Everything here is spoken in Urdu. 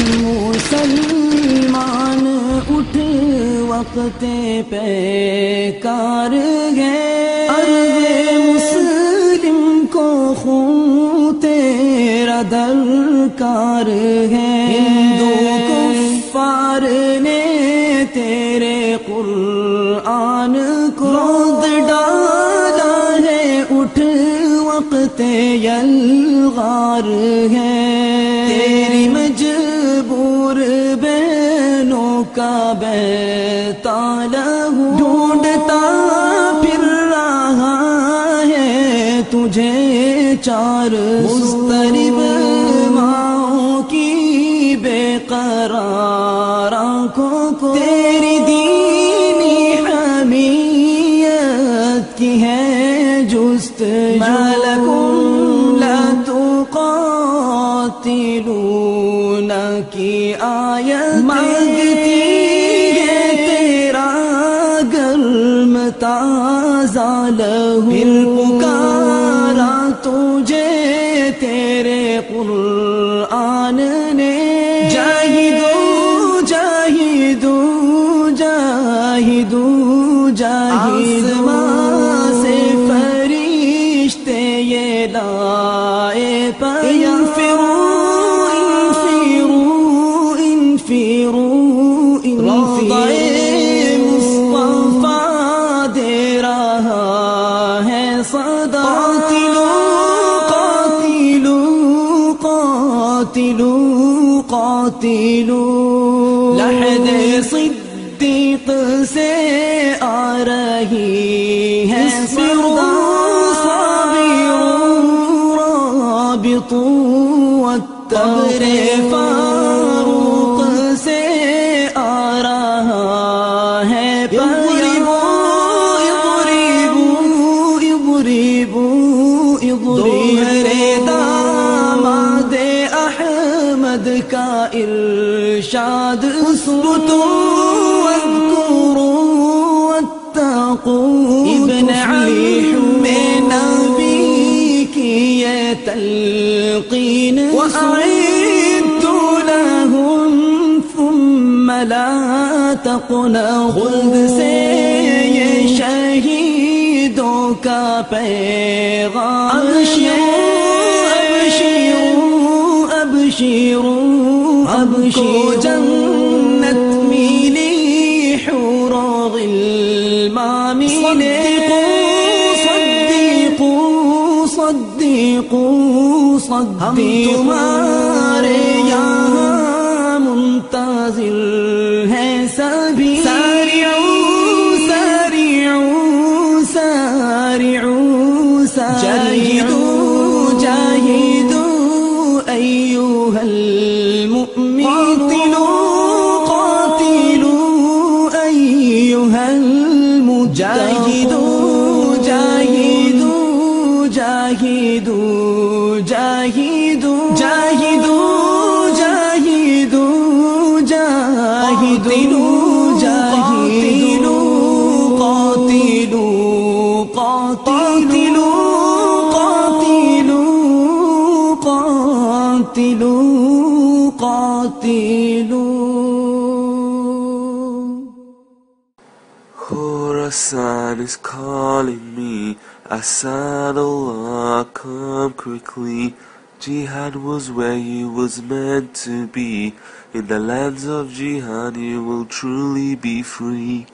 مسلمان اٹھ وقت پہ کار گئے۔ مسلم کو خون تیرا درکار ہے۔ ہندو کفار نے تیرے قرآن کو ڈالا ہے۔ اٹھ وقت یلغار ہے۔ کا بیتالا ڈھونڈتا پھر رہا ہے تجھے چار مسترب ماؤں کی بے قرار آنکھوں کو۔ تیری دینی حمیت کی ہے جست۔ مالکم لا تقاتلون کی آیت۔ مانگتی ہے تیرا گرم تازہ لہو۔ پکارا تجھے تیرے قرآن نے۔ جاہدو جاہدو جاہدو جاہدو۔ سے فرشتے یہ لائے پیا۔ مصطفیٰ دے رہا ہے صدا قاتلو قاتلو قاتلو لحد صدیق سے آ رہی ہے صدا رابطو قبر فاروق احمد کا ارشاد اسرتو واذکروا واتقوا ابن علی میں نبی کی یہ تلقین وأعدت لهم ثم لا تقنعوا خود سے یہ شہیدوں کا پیغام ابشروا ابشروا ابشروا جنت میلی حور غلمان ملے۔ صدقوا صدقوا صدقوا ہم تمہارے سارعوا جاہدوا جاہدوا ایوہ المؤمنون قاتلوا ایوہ المجاہدون جاہدوا جاہدوا جاہدوا جاہدوا جاہدوا جاہدوا جاہدوا قاتلوا قاتلوا قاتلوا قاتلوا قاتلوا Khorasan is calling me. Asadullah, come quickly. Jihad was where you was meant to be. In the lands of Jihad you will truly be free.